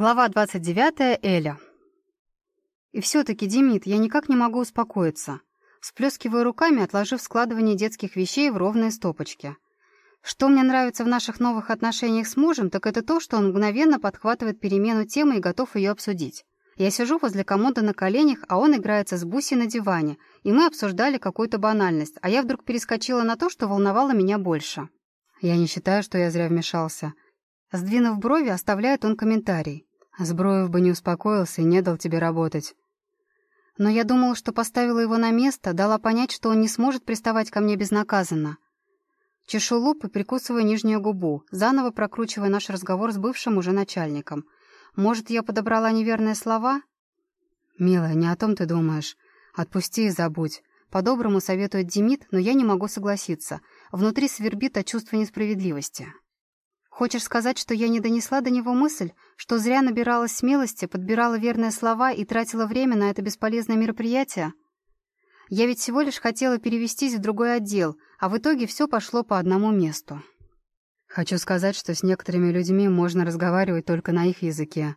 Глава 29. Эля. И все-таки, Демид, я никак не могу успокоиться. Сплескиваю руками, отложив складывание детских вещей в ровные стопочки. Что мне нравится в наших новых отношениях с мужем, так это то, что он мгновенно подхватывает перемену темы и готов ее обсудить. Я сижу возле комода на коленях, а он играется с Бусей на диване, и мы обсуждали какую-то банальность, а я вдруг перескочила на то, что волновало меня больше. Я не считаю, что я зря вмешался. Сдвинув брови, оставляет он комментарий. Сброев бы не успокоился и не дал тебе работать. Но я думала, что поставила его на место, дала понять, что он не сможет приставать ко мне безнаказанно. Чешу лоб и прикусываю нижнюю губу, заново прокручивая наш разговор с бывшим уже начальником. Может, я подобрала неверные слова? «Милая, не о том ты думаешь. Отпусти и забудь. По-доброму советует Демид, но я не могу согласиться. Внутри свербит от чувства несправедливости». Хочешь сказать, что я не донесла до него мысль, что зря набиралась смелости, подбирала верные слова и тратила время на это бесполезное мероприятие? Я ведь всего лишь хотела перевестись в другой отдел, а в итоге все пошло по одному месту. Хочу сказать, что с некоторыми людьми можно разговаривать только на их языке.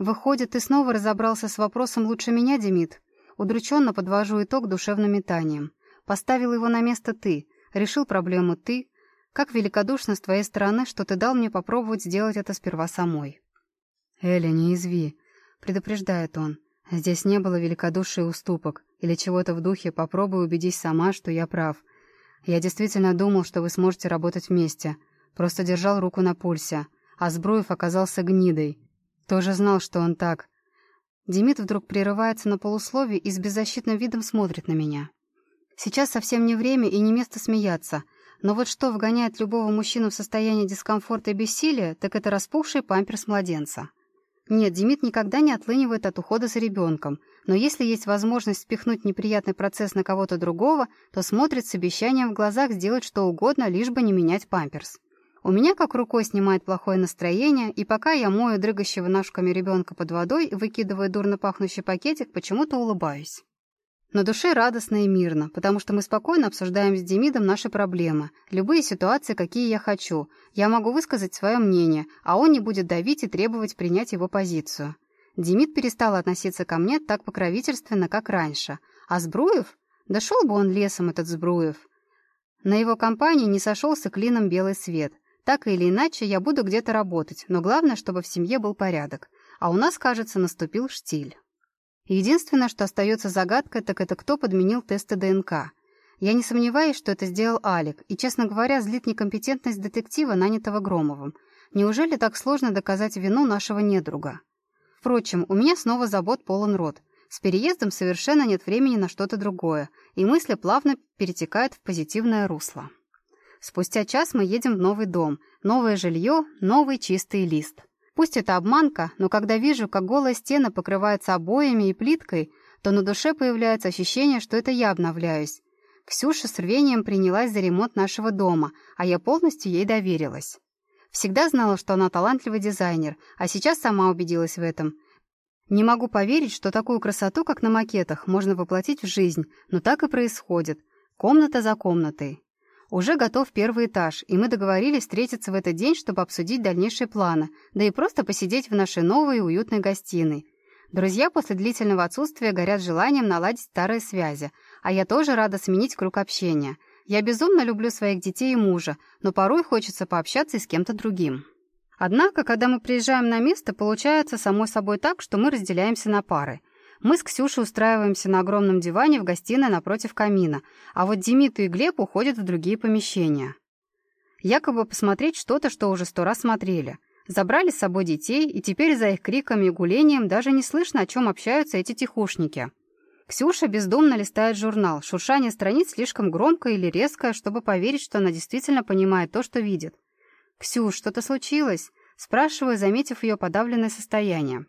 Выходит, ты снова разобрался с вопросом лучше меня, Демид? Удрученно подвожу итог душевным метанием. Поставил его на место ты, решил проблему ты, как великодушно с твоей стороны, что ты дал мне попробовать сделать это сперва самой. Эля, не изви, предупреждает он. Здесь не было великодушия уступок, или чего-то в духе «попробуй убедись сама, что я прав». Я действительно думал, что вы сможете работать вместе. Просто держал руку на пульсе. А Збруев оказался гнидой. Тоже знал, что он так. Демид вдруг прерывается на полусловие и с беззащитным видом смотрит на меня. Сейчас совсем не время и не место смеяться — но вот что вгоняет любого мужчину в состояние дискомфорта и бессилия, так это распухший памперс младенца. Нет, Демид никогда не отлынивает от ухода за ребенком, но если есть возможность спихнуть неприятный процесс на кого-то другого, то смотрит с обещанием в глазах сделать что угодно, лишь бы не менять памперс. У меня как рукой снимает плохое настроение, и пока я мою дрыгающего ножками ребенка под водой и выкидываю дурно пахнущий пакетик, почему-то улыбаюсь. На душе радостно и мирно, потому что мы спокойно обсуждаем с Демидом наши проблемы, любые ситуации, какие я хочу. Я могу высказать свое мнение, а он не будет давить и требовать принять его позицию. Демид перестал относиться ко мне так покровительственно, как раньше. А Сбруев? Да шел бы он лесом, этот Сбруев. На его компании не сошелся клином белый свет. Так или иначе, я буду где-то работать, но главное, чтобы в семье был порядок. А у нас, кажется, наступил штиль. Единственное, что остается загадкой, так это кто подменил тесты ДНК. Я не сомневаюсь, что это сделал Алик, и, честно говоря, злит некомпетентность детектива, нанятого Громовым. Неужели так сложно доказать вину нашего недруга? Впрочем, у меня снова забот полон рот. С переездом совершенно нет времени на что-то другое, и мысли плавно перетекают в позитивное русло. Спустя час мы едем в новый дом, новое жилье, новый чистый лист. Пусть это обманка, но когда вижу, как голая стена покрывается обоями и плиткой, то на душе появляется ощущение, что это я обновляюсь. Ксюша с рвением принялась за ремонт нашего дома, а я полностью ей доверилась. Всегда знала, что она талантливый дизайнер, а сейчас сама убедилась в этом. Не могу поверить, что такую красоту, как на макетах, можно воплотить в жизнь, но так и происходит. Комната за комнатой. Уже готов первый этаж, и мы договорились встретиться в этот день, чтобы обсудить дальнейшие планы, да и просто посидеть в нашей новой уютной гостиной. Друзья после длительного отсутствия горят желанием наладить старые связи, а я тоже рада сменить круг общения. Я безумно люблю своих детей и мужа, но порой хочется пообщаться и с кем-то другим. Однако, когда мы приезжаем на место, получается само собой так, что мы разделяемся на пары — мы с Ксюшей устраиваемся на огромном диване в гостиной напротив камина, а вот Демид и Глеб уходят в другие помещения. Якобы посмотреть что-то, что уже сто раз смотрели. Забрали с собой детей, и теперь за их криками и гулением даже не слышно, о чем общаются эти тихушники. Ксюша бездумно листает журнал. Шуршание страниц слишком громкое или резкое, чтобы поверить, что она действительно понимает то, что видит. «Ксюш, что-то случилось?» Спрашиваю, заметив ее подавленное состояние.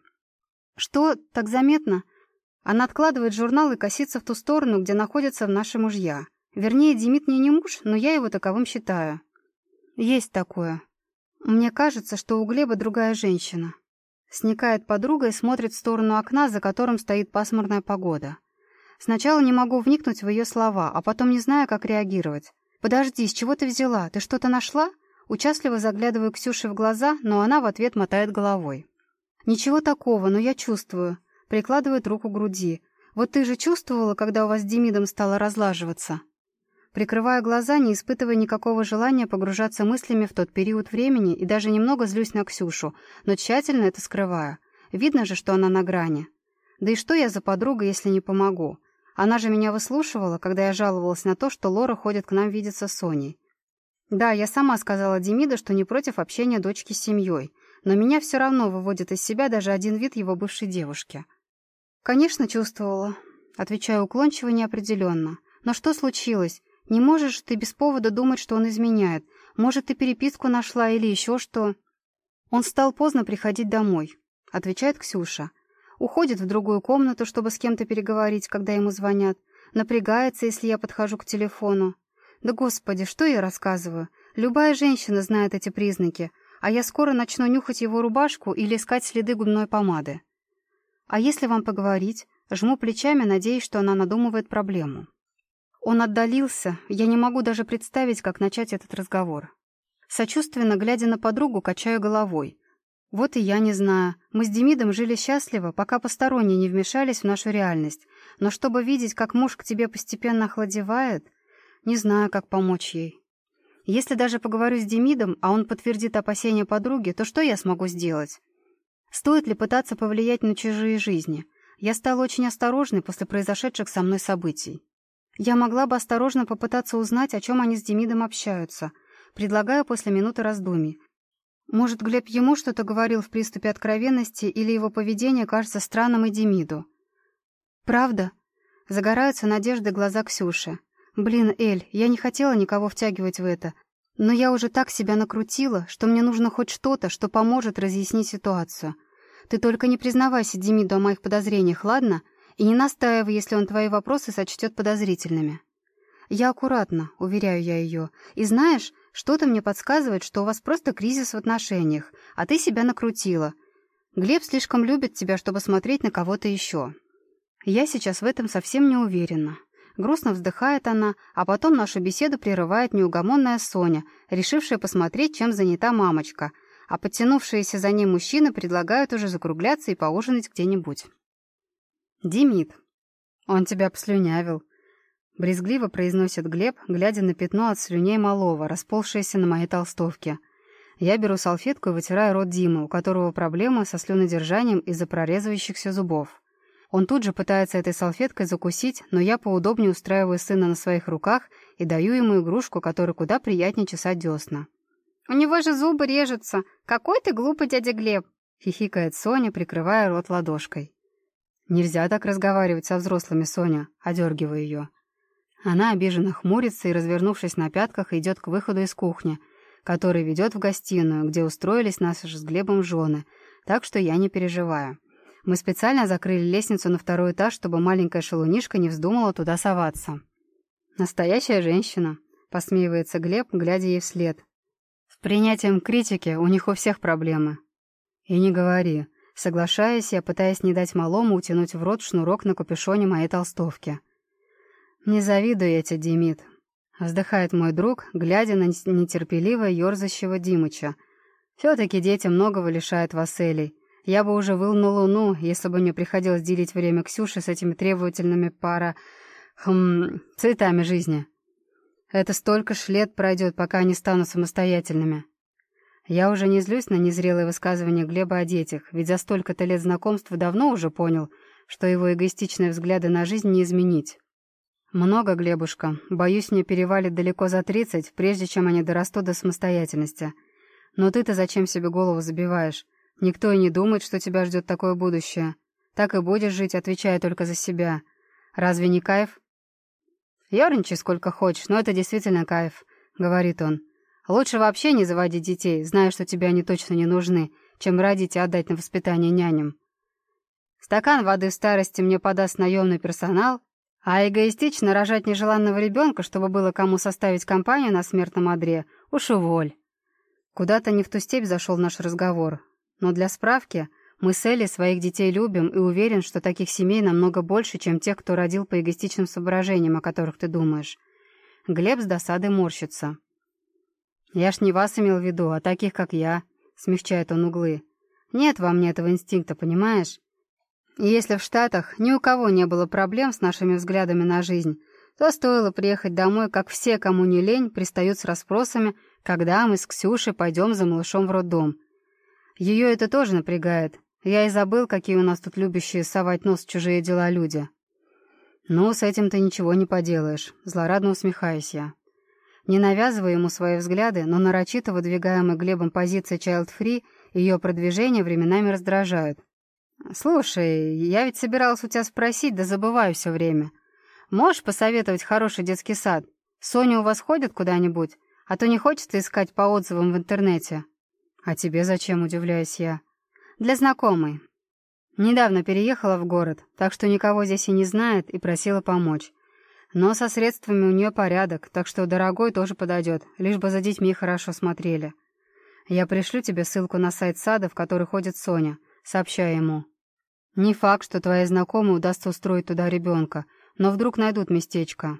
«Что, так заметно?» Она откладывает журнал и косится в ту сторону, где находятся наши мужья. Вернее, Демид мне не муж, но я его таковым считаю. Есть такое. Мне кажется, что у Глеба другая женщина. Сникает подруга и смотрит в сторону окна, за которым стоит пасмурная погода. Сначала не могу вникнуть в ее слова, а потом не знаю, как реагировать. «Подожди, с чего ты взяла? Ты что-то нашла?» Участливо заглядываю Ксюше в глаза, но она в ответ мотает головой. «Ничего такого, но я чувствую». Прикладывает руку к груди. «Вот ты же чувствовала, когда у вас с Демидом стало разлаживаться?» Прикрывая глаза, не испытывая никакого желания погружаться мыслями в тот период времени и даже немного злюсь на Ксюшу, но тщательно это скрываю. Видно же, что она на грани. Да и что я за подруга, если не помогу? Она же меня выслушивала, когда я жаловалась на то, что Лора ходит к нам видеться с Соней. Да, я сама сказала Демиду, что не против общения дочки с семьей, но меня все равно выводит из себя даже один вид его бывшей девушки. «Конечно, чувствовала», — отвечаю уклончиво неопределенно. «Но что случилось? Не можешь ты без повода думать, что он изменяет. Может, ты переписку нашла или еще что?» «Он стал поздно приходить домой», — отвечает Ксюша. Уходит в другую комнату, чтобы с кем-то переговорить, когда ему звонят. Напрягается, если я подхожу к телефону. Да господи, что я рассказываю? Любая женщина знает эти признаки, а я скоро начну нюхать его рубашку или искать следы губной помады. А если вам поговорить? Жму плечами, надеясь, что она надумывает проблему. Он отдалился, я не могу даже представить, как начать этот разговор. Сочувственно, глядя на подругу, качаю головой. Вот и я не знаю. Мы с Демидом жили счастливо, пока посторонние не вмешались в нашу реальность. Но чтобы видеть, как муж к тебе постепенно охладевает, не знаю, как помочь ей. Если даже поговорю с Демидом, а он подтвердит опасения подруги, то что я смогу сделать? Стоит ли пытаться повлиять на чужие жизни? Я стала очень осторожной после произошедших со мной событий. Я могла бы осторожно попытаться узнать, о чем они с Демидом общаются. Предлагаю после минуты раздумий. Может, Глеб ему что-то говорил в приступе откровенности, или его поведение кажется странным и Демиду? «Правда?» Загораются надежды глаза Ксюши. Блин, Эль, я не хотела никого втягивать в это, но я уже так себя накрутила, что мне нужно хоть что-то, что поможет разъяснить ситуацию. Ты только не признавайся Демиду о моих подозрениях, ладно? И не настаивай, если он твои вопросы сочтет подозрительными. Я аккуратно, уверяю я ее. И знаешь, что-то мне подсказывает, что у вас просто кризис в отношениях, а ты себя накрутила. Глеб слишком любит тебя, чтобы смотреть на кого-то еще. Я сейчас в этом совсем не уверена. Грустно вздыхает она, а потом нашу беседу прерывает неугомонная Соня, решившая посмотреть, чем занята мамочка, а подтянувшиеся за ней мужчины предлагают уже закругляться и поужинать где-нибудь. «Димит, он тебя послюнявил», — брезгливо произносит Глеб, глядя на пятно от слюней малого, расползшееся на моей толстовке. Я беру салфетку и вытираю рот Димы, у которого проблемы со слюнодержанием из-за прорезывающихся зубов. Он тут же пытается этой салфеткой закусить, но я поудобнее устраиваю сына на своих руках и даю ему игрушку, которой куда приятнее чесать десна. «У него же зубы режутся! Какой ты глупый дядя Глеб!» — хихикает Соня, прикрывая рот ладошкой. «Нельзя так разговаривать со взрослыми, Соня», — одергиваю ее. Она обиженно хмурится и, развернувшись на пятках, идет к выходу из кухни, который ведет в гостиную, где устроились наши с Глебом жены, так что я не переживаю. Мы специально закрыли лестницу на второй этаж, чтобы маленькая шалунишка не вздумала туда соваться. «Настоящая женщина», — посмеивается Глеб, глядя ей вслед. «С принятием критики у них у всех проблемы». «И не говори», соглашаясь, я пытаясь не дать малому утянуть в рот шнурок на капюшоне моей толстовки. «Не завидую я тебе, Демид», — вздыхает мой друг, глядя на нетерпеливо ерзащего Димыча. «Все-таки дети многого лишают Василий. Я бы уже выл на Луну, если бы мне приходилось делить время Ксюши с этими требовательными пара... Хм... цветами жизни. Это столько ж лет пройдет, пока они станут самостоятельными. Я уже не злюсь на незрелые высказывания Глеба о детях, ведь за столько-то лет знакомства давно уже понял, что его эгоистичные взгляды на жизнь не изменить. Много, Глебушка. Боюсь, мне перевалит далеко за тридцать, прежде чем они дорастут до самостоятельности. Но ты-то зачем себе голову забиваешь? Никто и не думает, что тебя ждет такое будущее. Так и будешь жить, отвечая только за себя. Разве не кайф? Ёрничай сколько хочешь, но это действительно кайф, — говорит он. Лучше вообще не заводить детей, зная, что тебе они точно не нужны, чем родить и отдать на воспитание няням. Стакан воды в старости мне подаст наемный персонал, а эгоистично рожать нежеланного ребенка, чтобы было кому составить компанию на смертном одре, уж уволь. Куда-то не в ту степь зашел наш разговор. Но для справки, мы с Элли своих детей любим и уверен, что таких семей намного больше, чем тех, кто родил по эгоистичным соображениям, о которых ты думаешь. Глеб с досадой морщится. «Я ж не вас имел в виду, а таких, как я», — смягчает он углы. Нет во мне этого инстинкта, понимаешь? И если в Штатах ни у кого не было проблем с нашими взглядами на жизнь, то стоило приехать домой, как все, кому не лень, пристают с расспросами, когда мы с Ксюшей пойдем за малышом в роддом. Ее это тоже напрягает. Я и забыл, какие у нас тут любящие совать нос в чужие дела люди. «Ну, с этим ты ничего не поделаешь», — злорадно усмехаюсь я. Не навязывая ему свои взгляды, но нарочито выдвигаемые Глебом позиции child-free, ее продвижение временами раздражают. «Слушай, я ведь собиралась у тебя спросить, да забываю все время. Можешь посоветовать хороший детский сад? Соня у вас ходит куда-нибудь? А то не хочется искать по отзывам в интернете». «А тебе зачем?» — удивляюсь я. «Для знакомой. Недавно переехала в город, так что никого здесь и не знает, и просила помочь. Но со средствами у нее порядок, так что дорогой тоже подойдет, лишь бы за детьми хорошо смотрели. Я пришлю тебе ссылку на сайт сада, в который ходит Соня, сообщая ему. Не факт, что твоей знакомой удастся устроить туда ребенка, но вдруг найдут местечко.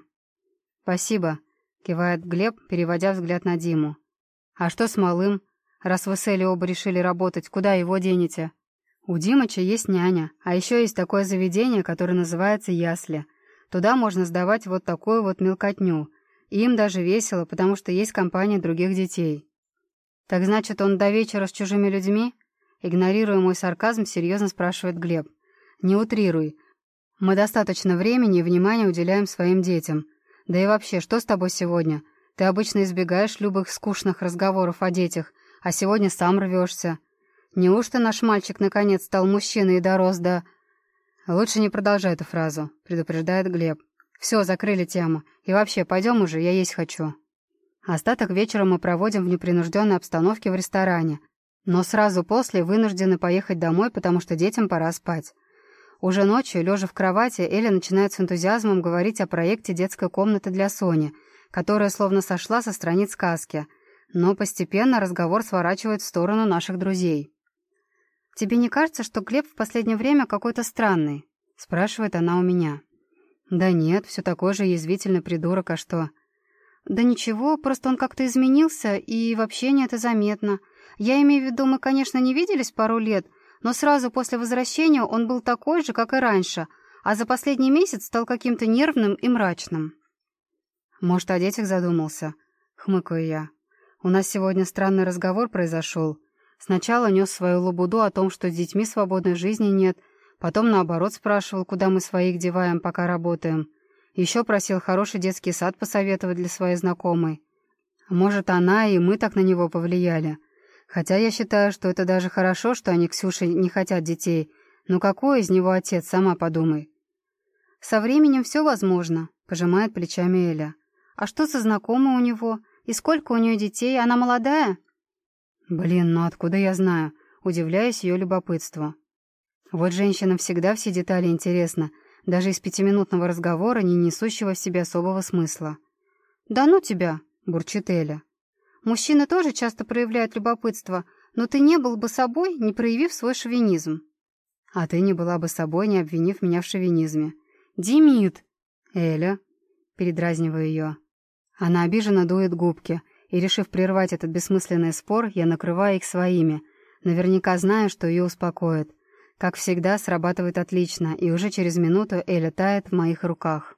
Спасибо, кивает Глеб, переводя взгляд на Диму. А что с малым? Раз вы с Элли оба решили работать, куда его денете? У Димыча есть няня, а еще есть такое заведение, которое называется «Ясли». Туда можно сдавать вот такую вот мелкотню. И им даже весело, потому что есть компания других детей. Так значит, он до вечера с чужими людьми? Игнорируя мой сарказм, серьезно спрашивает Глеб. Не утрируй. Мы достаточно времени и внимания уделяем своим детям. Да и вообще, что с тобой сегодня? Ты обычно избегаешь любых скучных разговоров о детях, а сегодня сам рвешься. Неужто наш мальчик наконец стал мужчиной и дорос до... «Лучше не продолжай эту фразу», — предупреждает Глеб. «Все, закрыли тему. И вообще, пойдем уже, я есть хочу». Остаток вечера мы проводим в непринужденной обстановке в ресторане, но сразу после вынуждены поехать домой, потому что детям пора спать. Уже ночью, лежа в кровати, Эля начинает с энтузиазмом говорить о проекте детской комнаты для Сони, которая словно сошла со страниц сказки, но постепенно разговор сворачивает в сторону наших друзей. «Тебе не кажется, что Глеб в последнее время какой-то странный?» — спрашивает она у меня. «Да нет, все такой же язвительный придурок, а что?» «Да ничего, просто он как-то изменился, и в общении это заметно. Я имею в виду, мы, конечно, не виделись пару лет, но сразу после возвращения он был такой же, как и раньше, а за последний месяц стал каким-то нервным и мрачным». «Может, о детях задумался?» — хмыкаю я. «У нас сегодня странный разговор произошел». Сначала нес свою лабуду о том, что с детьми свободной жизни нет, потом, наоборот, спрашивал, куда мы своих деваем, пока работаем. Еще просил хороший детский сад посоветовать для своей знакомой. Может, она и мы так на него повлияли. Хотя я считаю, что это даже хорошо, что они Ксюше не хотят детей. Но какой из него отец, сама подумай. «Со временем все возможно», — пожимает плечами Эля. «А что за знакомый у него? И сколько у нее детей? Она молодая?» Блин, ну откуда я знаю? Удивляюсь ее любопытству. Вот женщинам всегда все детали интересны, даже из пятиминутного разговора, не несущего в себе особого смысла. «Да ну тебя!» — бурчит Эля. «Мужчины тоже часто проявляют любопытство, но ты не был бы собой, не проявив свой шовинизм». «А ты не была бы собой, не обвинив меня в шовинизме». «Димит!» «Эля!» — передразниваю ее. Она обиженно дует губки — и, решив прервать этот бессмысленный спор, я накрываю их своими, наверняка знаю, что ее успокоит. Как всегда, срабатывает отлично, и уже через минуту Эля тает в моих руках.